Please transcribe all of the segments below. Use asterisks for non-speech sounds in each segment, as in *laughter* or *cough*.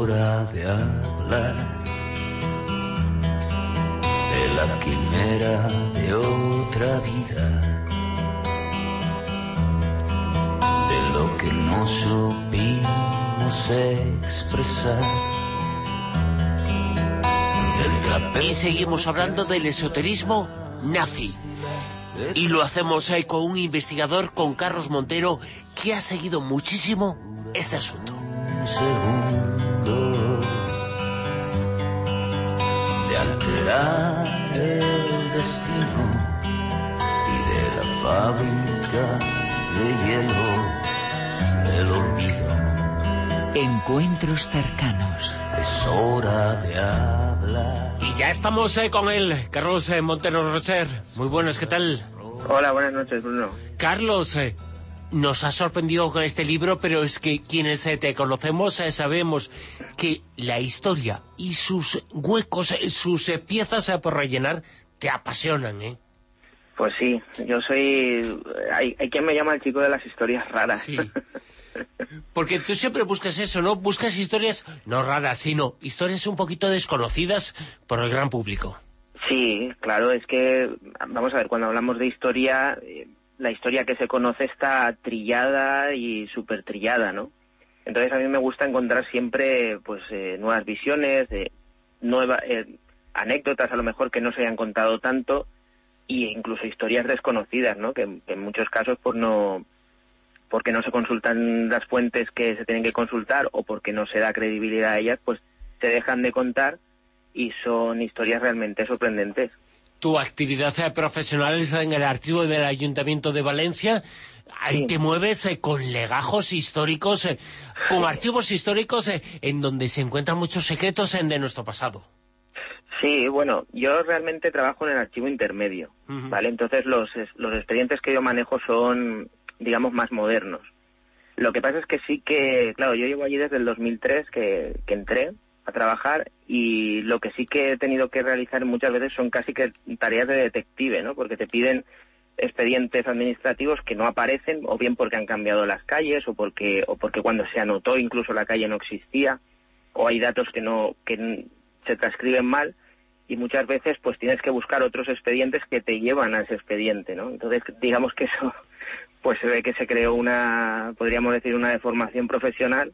hora de hablar de la quimera de otra vida, de lo que no supimos expresar. Y seguimos hablando del esoterismo nazi. Y lo hacemos ahí con un investigador, con Carlos Montero, que ha seguido muchísimo este asunto. Alterar el destino y de la fábrica de hielo el olvido. Encuentros cercanos. Es hora de hablar. Y ya estamos eh, con él, Carlos eh, Montero Rocher. Muy buenas, ¿qué tal? Hola, buenas noches, Bruno. Carlos, eh, nos ha sorprendido con este libro, pero es que quienes eh, te conocemos eh, sabemos que la historia y sus huecos, eh, sus piezas por rellenar, te apasionan, ¿eh? Pues sí, yo soy... Hay, hay quien me llama el chico de las historias raras. Sí. *laughs* Porque tú siempre buscas eso, ¿no? Buscas historias, no raras, sino historias un poquito desconocidas por el gran público. Sí, claro, es que, vamos a ver, cuando hablamos de historia, la historia que se conoce está trillada y súper trillada, ¿no? Entonces a mí me gusta encontrar siempre, pues, eh, nuevas visiones, de nuevas anécdotas a lo mejor que no se hayan contado tanto, e incluso historias desconocidas, ¿no? Que, que en muchos casos, pues no porque no se consultan las fuentes que se tienen que consultar o porque no se da credibilidad a ellas, pues se dejan de contar y son historias realmente sorprendentes. Tu actividad eh, profesional es en el archivo del Ayuntamiento de Valencia. Ahí Sí. te mueves eh, con legajos históricos, eh, con archivos históricos eh, en donde se encuentran muchos secretos en de nuestro pasado. Sí, bueno, yo realmente trabajo en el archivo intermedio. ¿vale? Entonces los, los expedientes que yo manejo son, digamos, más modernos. Lo que pasa es que sí que, claro, yo llevo allí desde el 2003 que, que entré a trabajar y lo que sí que he tenido que realizar muchas veces son casi que tareas de detective, ¿no? Porque te piden expedientes administrativos que no aparecen o bien porque han cambiado las calles o porque o porque cuando se anotó incluso la calle no existía o hay datos que no que se transcriben mal y muchas veces pues tienes que buscar otros expedientes que te llevan a ese expediente, ¿no? Entonces, digamos que eso *laughs* pues se ve que se creó una podríamos decir una deformación profesional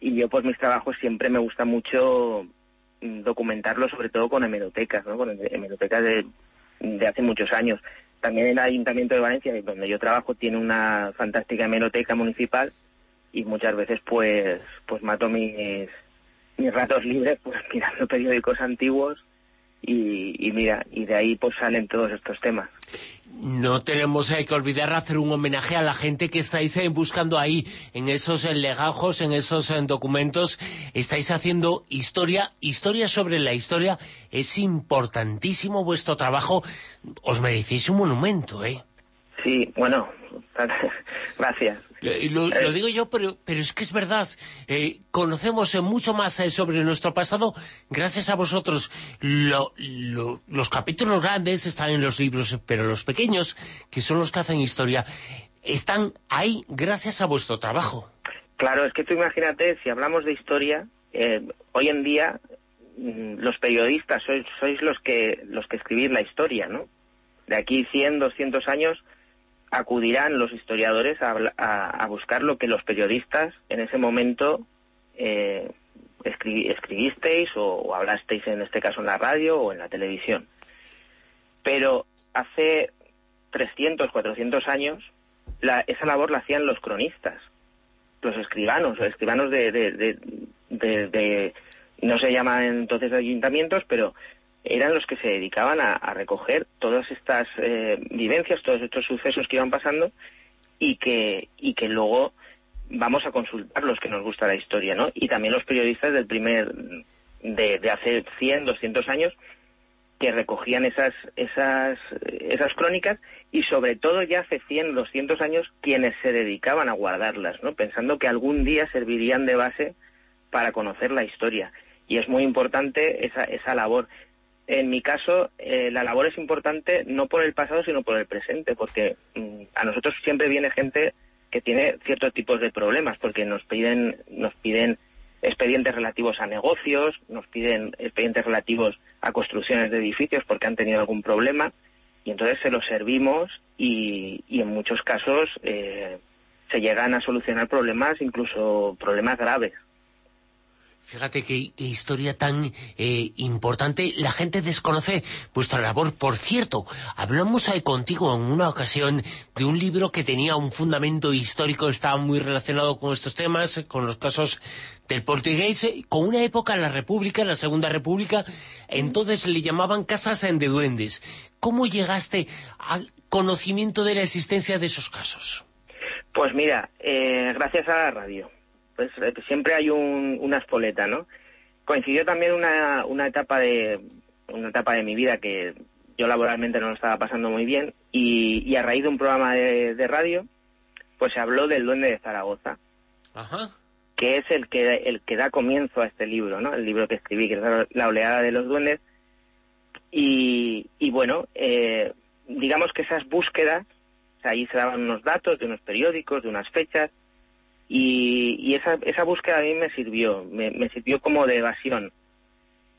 y yo pues mis trabajos siempre me gusta mucho mm, documentarlo sobre todo con hemerotecas, ¿no? Con hemerotecas de, de hace muchos años. También el Ayuntamiento de Valencia, donde yo trabajo, tiene una fantástica hemeroteca municipal y muchas veces pues pues mato mis mis ratos libres pues *laughs* mirando periódicos antiguos y, y mira y de ahí pues salen todos estos temas No tenemos eh, que olvidar hacer un homenaje a la gente que estáis eh, buscando ahí, en esos eh, legajos, en esos documentos. Estáis haciendo historia, historia sobre la historia. Es importantísimo vuestro trabajo. Os merecéis un monumento, ¿eh? sí bueno *laughs* gracias Lo, lo digo yo, pero, pero es que es verdad. Eh, conocemos eh, mucho más eh, sobre nuestro pasado gracias a vosotros. Lo- lo- los capítulos grandes están en los libros, eh, pero los pequeños, que son los que hacen historia, están ahí gracias a vuestro trabajo. Claro, es que tú imagínate, si hablamos de historia, eh, hoy en día mm, los periodistas sois, sois los que los que escribís la historia, ¿no? De aquí 100, 200 años acudirán los historiadores a, buscar lo que los periodistas en ese momento eh, escribi- escribisteis o, o hablasteis en este caso en la radio o en la televisión. Pero hace 300, 400 años la- esa labor la hacían los cronistas los escribanos, los escribanos de, de, de- de- no se llaman entonces ayuntamientos, pero eran los que se dedicaban a, recoger todas estas eh, vivencias, todos estos sucesos que iban pasando y que, y que luego vamos a consultar los que nos gusta la historia, ¿no? Y también los periodistas del primer, de, de hace 100, 200 años, que recogían esas, esas, esas crónicas y sobre todo ya hace 100, 200 años quienes se dedicaban a guardarlas, ¿no? pensando que algún día servirían de base para conocer la historia. Y es muy importante esa, esa labor. En mi caso, eh, la labor es importante no por el pasado, sino por el presente, porque mm, a nosotros siempre viene gente que tiene ciertos tipos de problemas, porque nos piden, nos piden expedientes relativos a negocios, nos piden expedientes relativos a construcciones de edificios porque han tenido algún problema y entonces se los servimos y, y en muchos casos eh, se llegan a solucionar problemas, incluso problemas graves. Fíjate qué, historia tan eh, importante. La gente desconoce vuestra labor. Por cierto, hablamos ahí contigo en una ocasión de un libro que tenía un fundamento histórico, estaba muy relacionado con estos temas, con los casos del portugués, con una época en la República, en la Segunda República, entonces le llamaban casas de duendes. ¿Cómo llegaste al conocimiento de la existencia de esos casos? Pues mira, eh, gracias a la radio pues eh, siempre hay una espoleta, ¿no? Coincidió también una, una etapa de una etapa de mi vida que yo laboralmente no lo estaba pasando muy bien y, a raíz de un programa de, radio pues se habló del duende de Zaragoza que es el que el que da comienzo a este libro no el libro que escribí que es la oleada de los duendes. Y, y bueno eh, digamos que esas búsquedas ahí se daban unos datos de unos periódicos de unas fechas y, esa, esa búsqueda a mí me sirvió, me, sirvió como de evasión.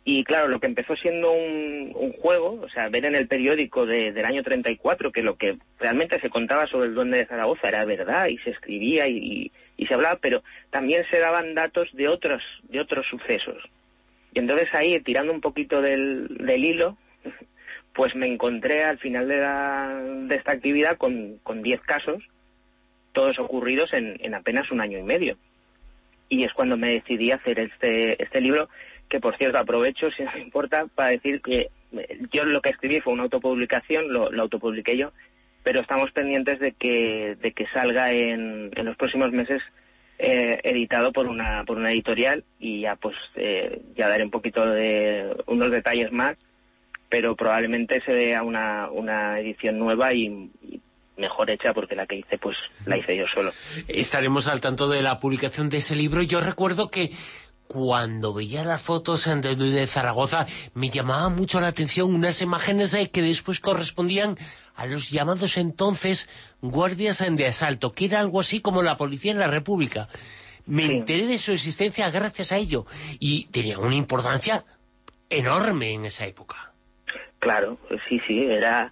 Y claro, lo que empezó siendo un, un juego, o sea, ver en el periódico de, del año 34 que lo que realmente se contaba sobre el duende de Zaragoza era verdad y se escribía y, y, se hablaba, pero también se daban datos de otros, de otros sucesos. Y entonces ahí, tirando un poquito del, hilo, *laughs* pues me encontré al final de, la, de esta actividad con, con 10 casos todos ocurridos en, apenas un año y medio. Y es cuando me decidí hacer este, este libro, que por cierto aprovecho, si no me importa, para decir que eh, yo lo que escribí fue una autopublicación, lo, autopubliqué yo, pero estamos pendientes de que, de que salga en, en los próximos meses eh, editado por una, por una editorial y ya pues eh, ya daré un poquito de unos detalles más pero probablemente se vea una, una edición nueva y, mejor hecha porque la que hice pues la hice yo solo. Estaremos al tanto de la publicación de ese libro. Yo recuerdo que cuando veía las fotos de Zaragoza me llamaba mucho la atención unas imágenes que después correspondían a los llamados entonces guardias de asalto, que era algo así como la policía en la República. Me enteré de su existencia gracias a ello y tenía una importancia enorme en esa época. Claro, sí, sí, era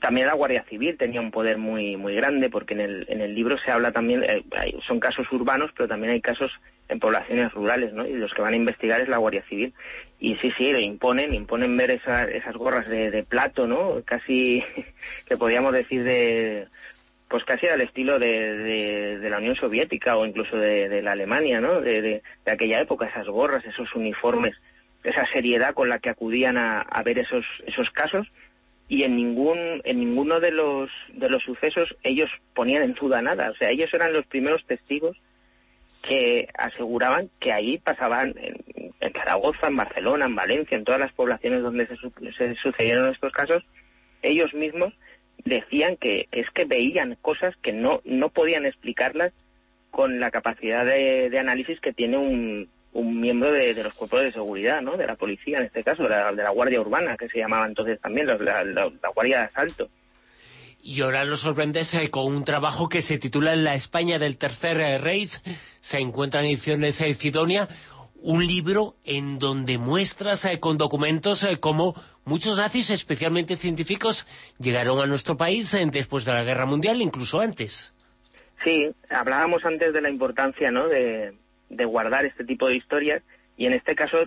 también la Guardia Civil tenía un poder muy muy grande porque en el, en el libro se habla también eh, son casos urbanos, pero también hay casos en poblaciones rurales, ¿no? Y los que van a investigar es la Guardia Civil. Y sí, sí, le imponen, imponen ver esas, esas gorras de, plato, ¿no? Casi *laughs* que podríamos decir de pues casi al estilo de, la Unión Soviética o incluso de, la Alemania, ¿no? De, aquella época, esas gorras, esos uniformes esa seriedad con la que acudían a, ver esos, esos casos y en ningún en ninguno de los de los sucesos ellos ponían en duda nada. O sea ellos eran los primeros testigos que aseguraban que ahí pasaban en, Zaragoza en Barcelona en Valencia en todas las poblaciones donde se, se sucedieron estos casos. Ellos mismos decían que, es que veían cosas que no no podían explicarlas con la capacidad de análisis que tiene un, un miembro de, los cuerpos de seguridad, ¿no? De la policía, en este caso, de la, Guardia Urbana, que se llamaba entonces también, la, la, Guardia de Asalto. Y ahora lo sorprendes eh, con un trabajo que se titula La España del Tercer eh, Reich, se encuentra en ediciones de Cidonia, un libro en donde muestras eh, con documentos como muchos nazis, especialmente científicos, llegaron a nuestro país después de la Guerra Mundial, incluso antes. Sí, hablábamos antes de la importancia ¿no? de, de guardar este tipo de historias y en este caso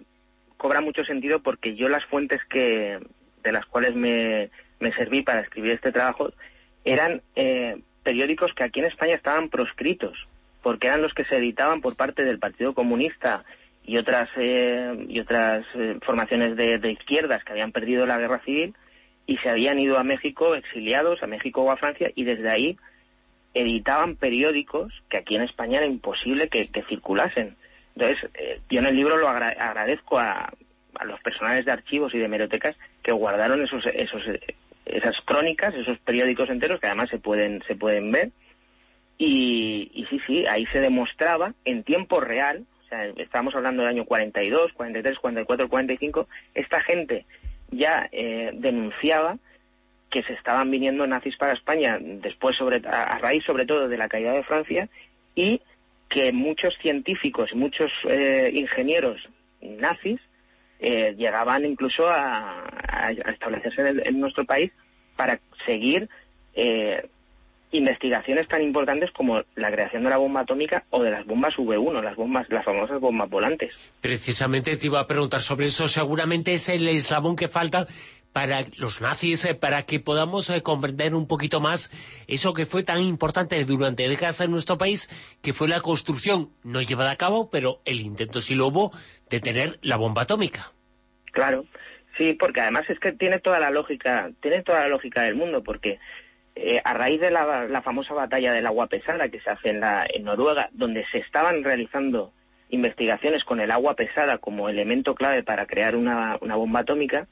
cobra mucho sentido porque yo las fuentes que de las cuales me, me serví para escribir este trabajo eran eh, periódicos que aquí en España estaban proscritos porque eran los que se editaban por parte del Partido Comunista y otras eh, y otras eh, formaciones de, de, izquierdas que habían perdido la guerra civil y se habían ido a México exiliados a México o a Francia y desde ahí editaban periódicos que aquí en España era imposible que, circulasen. Entonces, eh, yo en el libro lo agradezco a, a, los personales de archivos y de hemerotecas que guardaron esos, esos, esas crónicas, esos periódicos enteros que además se pueden, se pueden ver. Y, y sí, sí, ahí se demostraba en tiempo real, o sea, estábamos hablando del año 42, 43, 44, 45, esta gente ya eh, denunciaba que se estaban viniendo nazis para España después sobre a, raíz sobre todo de la caída de Francia y que muchos científicos, muchos eh, ingenieros nazis eh, llegaban incluso a, establecerse en, nuestro país para seguir eh, investigaciones tan importantes como la creación de la bomba atómica o de las bombas V1, las bombas, las famosas bombas volantes. Precisamente te iba a preguntar sobre eso. Seguramente es el eslabón que falta para los nazis, eh, para que podamos eh, comprender un poquito más eso que fue tan importante durante décadas en nuestro país, que fue la construcción, no llevada a cabo, pero el intento sí lo hubo, de tener la bomba atómica. Claro, sí, porque además es que tiene toda la lógica, tiene toda la lógica del mundo, porque eh, a raíz de la, famosa batalla del agua pesada que se hace en, la, en Noruega, donde se estaban realizando investigaciones con el agua pesada como elemento clave para crear una bomba atómica,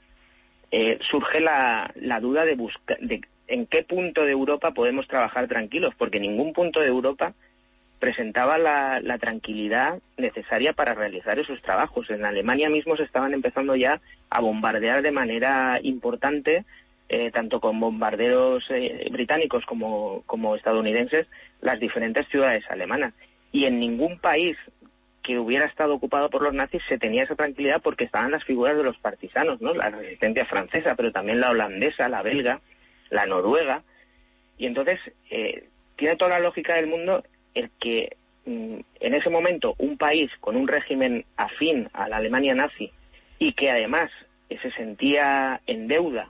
eh, surge la, la, duda de, buscar, de en qué punto de Europa podemos trabajar tranquilos, porque ningún punto de Europa presentaba la, tranquilidad necesaria para realizar esos trabajos. En Alemania mismo se estaban empezando ya a bombardear de manera importante, eh, tanto con bombarderos eh, británicos como, como estadounidenses, las diferentes ciudades alemanas. Y en ningún país que hubiera estado ocupado por los nazis se tenía esa tranquilidad porque estaban las figuras de los partisanos, ¿no? La resistencia francesa, pero también la holandesa, la belga, la noruega. Y entonces eh, tiene toda la lógica del mundo el que mm, en ese momento un país con un régimen afín a la Alemania nazi y que además se sentía en deuda,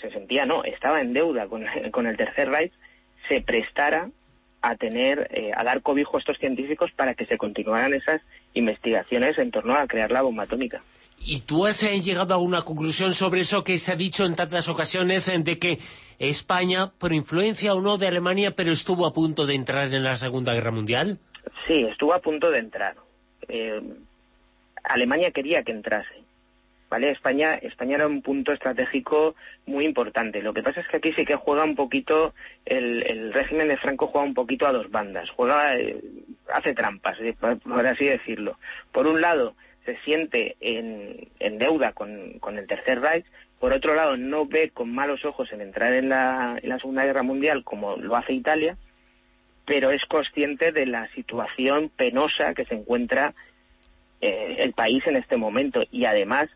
se sentía no, estaba en deuda con, *laughs* con el Tercer Reich, se prestara a tener, eh, a dar cobijo a estos científicos para que se continuaran esas investigaciones en torno a crear la bomba atómica. ¿Y tú has eh, llegado a una conclusión sobre eso que se ha dicho en tantas ocasiones, de que España, por influencia o no de Alemania, pero estuvo a punto de entrar en la Segunda Guerra Mundial? Sí, estuvo a punto de entrar. Eh, Alemania quería que entrase. ¿Vale? España, España era un punto estratégico muy importante. Lo que pasa es que aquí sí que juega un poquito, el, régimen de Franco juega un poquito a dos bandas, juega, eh, hace trampas, eh, por, así decirlo. Por un lado, se siente en, deuda con, el Tercer Reich, por otro lado, no ve con malos ojos en entrar en la, en la Segunda Guerra Mundial como lo hace Italia, pero es consciente de la situación penosa que se encuentra eh, el país en este momento y además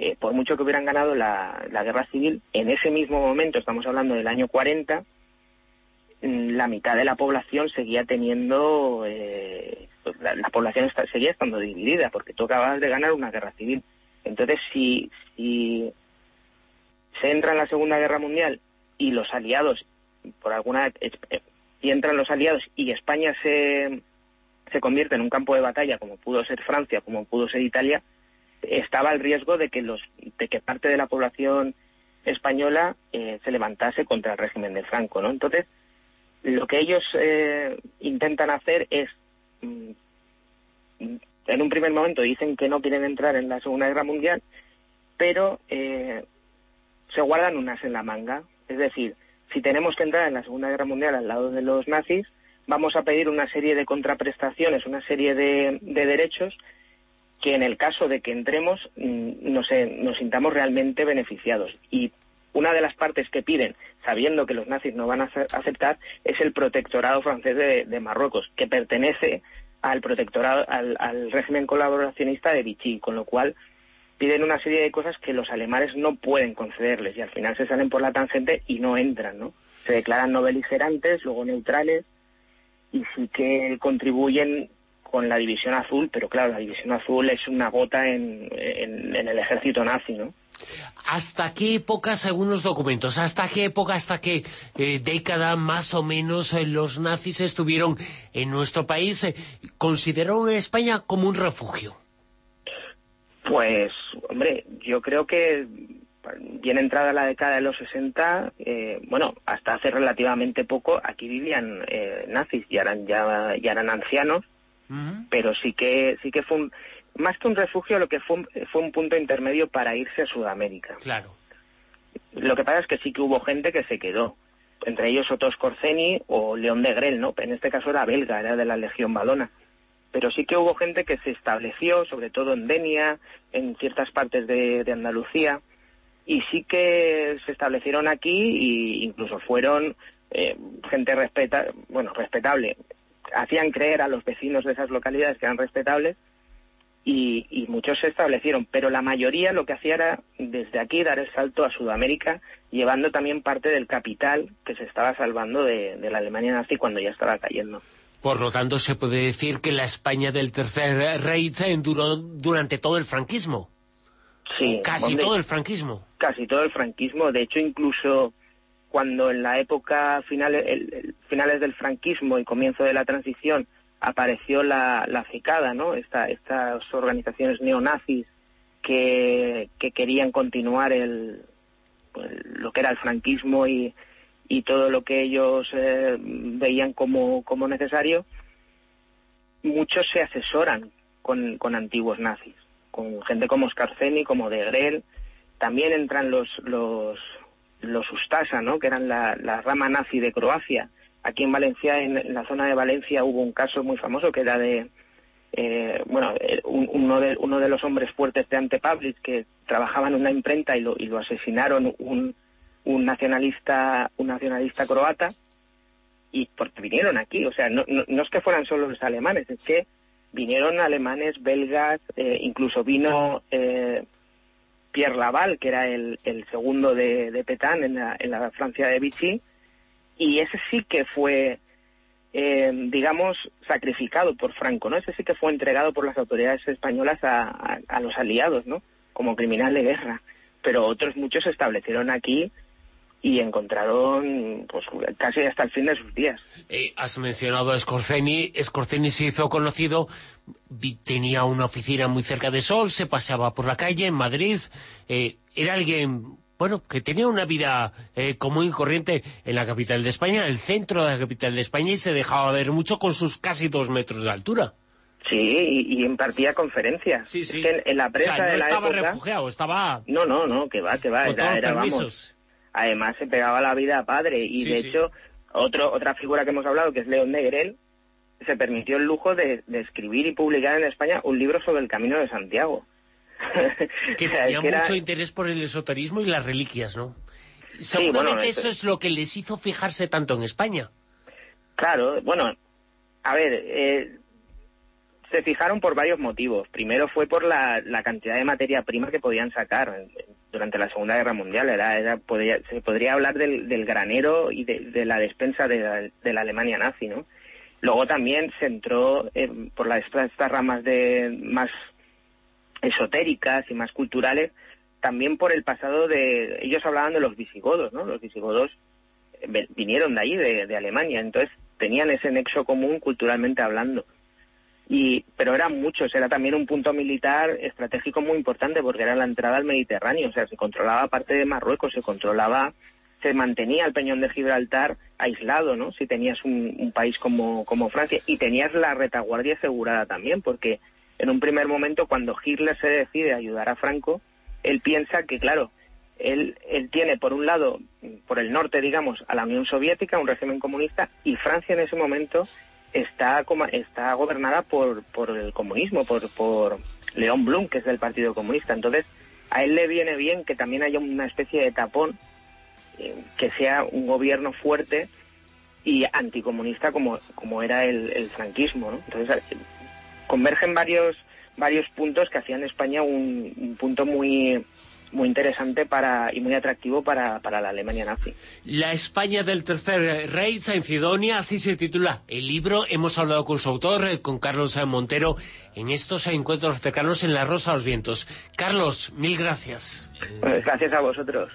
eh, por mucho que hubieran ganado la, guerra civil, en ese mismo momento, estamos hablando del año 40, mm, la mitad de la población seguía teniendo, eh, la, población seguía estando dividida, porque tú acababas de ganar una guerra civil. Entonces, si, si se entra en la Segunda Guerra Mundial y los aliados, por alguna eh, y entran los aliados y España se, se convierte en un campo de batalla, como pudo ser Francia, como pudo ser Italia, estaba el riesgo de que, los, de que parte de la población española eh, se levantase contra el régimen de Franco, ¿no? Entonces, lo que ellos eh, intentan hacer es, mm, en un primer momento dicen que no quieren entrar en la Segunda Guerra Mundial, pero eh, se guardan unas en la manga. Es decir, si tenemos que entrar en la Segunda Guerra Mundial al lado de los nazis, vamos a pedir una serie de contraprestaciones, una serie de derechos que en el caso de que entremos mm, nos, nos sintamos realmente beneficiados. Y una de las partes que piden, sabiendo que los nazis no van a aceptar, es el protectorado francés de, Marruecos, que pertenece al protectorado, al, régimen colaboracionista de Vichy, con lo cual piden una serie de cosas que los alemanes no pueden concederles y al final se salen por la tangente y no entran, ¿no? Se declaran no beligerantes, luego neutrales y sí que contribuyen con la División Azul, pero claro, la División Azul es una gota en, el ejército nazi, ¿no? ¿Hasta qué época, según los documentos, hasta qué época, hasta qué eh, década más o menos eh, los nazis estuvieron en nuestro país? Eh, ¿Consideraron a España como un refugio? Pues, hombre, yo creo que bien entrada la década de los 60, bueno, hasta hace relativamente poco aquí vivían nazis, ya eran, ya, ya eran ancianos, pero sí que sí que fue más que un refugio, lo que fue un, fue un punto intermedio para irse a Sudamérica. Claro. Lo que pasa es que sí que hubo gente que se quedó, entre ellos Otto Scorzeni o León de Grel, ¿no? En este caso era belga, era de la Legión Balona. Pero sí que hubo gente que se estableció, sobre todo en Denia, en ciertas partes de, Andalucía, y sí que se establecieron aquí e incluso fueron eh, gente respeta, bueno, respetable hacían creer a los vecinos de esas localidades que eran respetables y, muchos se establecieron, pero la mayoría lo que hacía era desde aquí dar el salto a Sudamérica, llevando también parte del capital que se estaba salvando de, la Alemania nazi cuando ya estaba cayendo. Por lo tanto, se puede decir que la España del Tercer Reich duró durante todo el franquismo. Sí. Casi todo el franquismo. Casi todo el franquismo. De hecho, incluso cuando en la época final, finales del franquismo y comienzo de la transición apareció la, la FICADA, ¿no? Esta, estas organizaciones neonazis que, que querían continuar el, pues, lo que era el franquismo y, y todo lo que ellos eh, veían como, como necesario, muchos se asesoran con, con antiguos nazis, con gente como Scarceni, como de Grel, también entran los, los, los Ustasa, ¿no? que eran la, rama nazi de Croacia, Aquí en Valencia, en, la zona de Valencia, hubo un caso muy famoso que era de, eh, bueno, eh, uno, de, los hombres fuertes de Ante que trabajaba en una imprenta y lo, y lo asesinaron un, un nacionalista un nacionalista croata y porque vinieron aquí, o sea, no, es que fueran solo los alemanes, es que vinieron alemanes, belgas, eh, incluso vino Pierre Laval, que era el, segundo de, de Petain en la, en la Francia de Vichy, y ese sí que fue, eh, digamos, sacrificado por Franco, ¿no? Ese sí que fue entregado por las autoridades españolas a, a, los aliados, ¿no? Como criminal de guerra. Pero otros muchos se establecieron aquí y encontraron pues casi hasta el fin de sus días. Eh, has mencionado a. Scorzeni se hizo conocido, tenía una oficina muy cerca de Sol, se paseaba por la calle en Madrid. Eh, era alguien bueno, que tenía una vida eh, común y corriente en la capital de España, en el centro de la capital de España, y se dejaba ver mucho con sus casi dos metros de altura. Sí, y, impartía conferencias. Sí, sí. en, la prensa o sea, no de estaba refugiado, estaba... No, no, no, que va, que va. Era, vamos, además se pegaba la vida a padre, y de hecho, otro, otra figura que hemos hablado, que es León Negrel, se permitió el lujo de escribir y publicar en España un libro sobre el Camino de Santiago. *laughs* que tenía mucho interés por el esoterismo y las reliquias, ¿no? Seguramente eso es lo que les hizo fijarse tanto en España. Claro, bueno, a ver, eh, se fijaron por varios motivos. Primero fue por la, cantidad de materia prima que podían sacar durante la Segunda Guerra Mundial. Era, se podría hablar del, granero y de, la despensa de la, Alemania nazi, ¿no? Luego también se entró eh, por la, estas ramas de más esotéricas y más culturales, también por el pasado de... Ellos hablaban de los visigodos, ¿no? Los visigodos eh, vinieron de allí, de, Alemania, entonces tenían ese nexo común culturalmente hablando. Y, pero eran muchos, era también un punto militar estratégico muy importante porque era la entrada al Mediterráneo, o sea, se controlaba parte de Marruecos, se controlaba, se mantenía el Peñón de Gibraltar aislado, ¿no? Si tenías un, un país como, como Francia y tenías la retaguardia asegurada también, porque en un primer momento, cuando Hitler se decide ayudar a Franco, él piensa que, claro, él, él tiene por un lado, por el norte, digamos, a la Unión Soviética, un régimen comunista, y Francia en ese momento está, está gobernada por, por el comunismo, por, por León Blum, que es del Partido Comunista. Entonces, a él le viene bien que también haya una especie de tapón, eh, que sea un gobierno fuerte y anticomunista como, como era el, el franquismo. ¿no? Entonces, convergen varios varios puntos que hacían España un, punto muy muy interesante para y muy atractivo para, para, la Alemania nazi. La España del Tercer Rey, San Fidonia, así se titula el libro. Hemos hablado con su autor, eh, con Carlos Montero, en estos encuentros cercanos en La Rosa de los Vientos. Carlos, mil gracias. Pues gracias a vosotros.